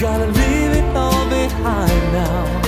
Gotta leave it all behind now.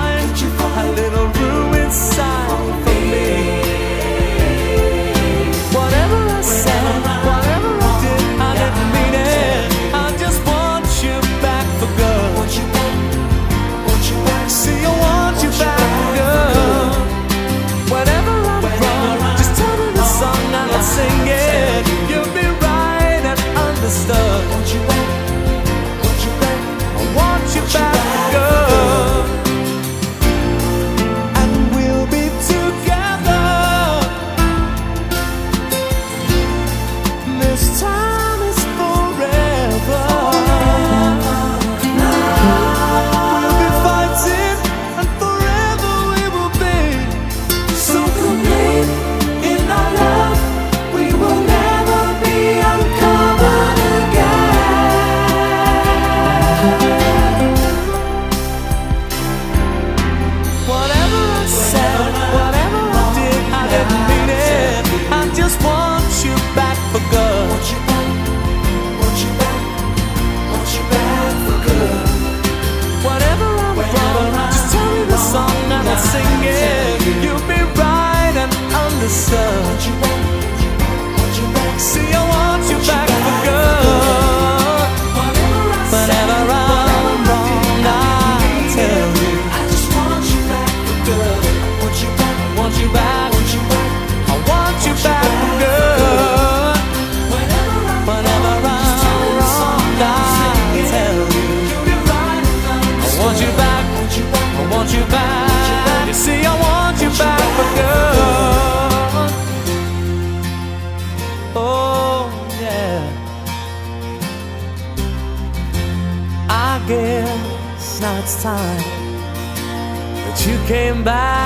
inside. want you back. You see, I want you back, but girl. Oh, yeah. I guess now it's time that you came back.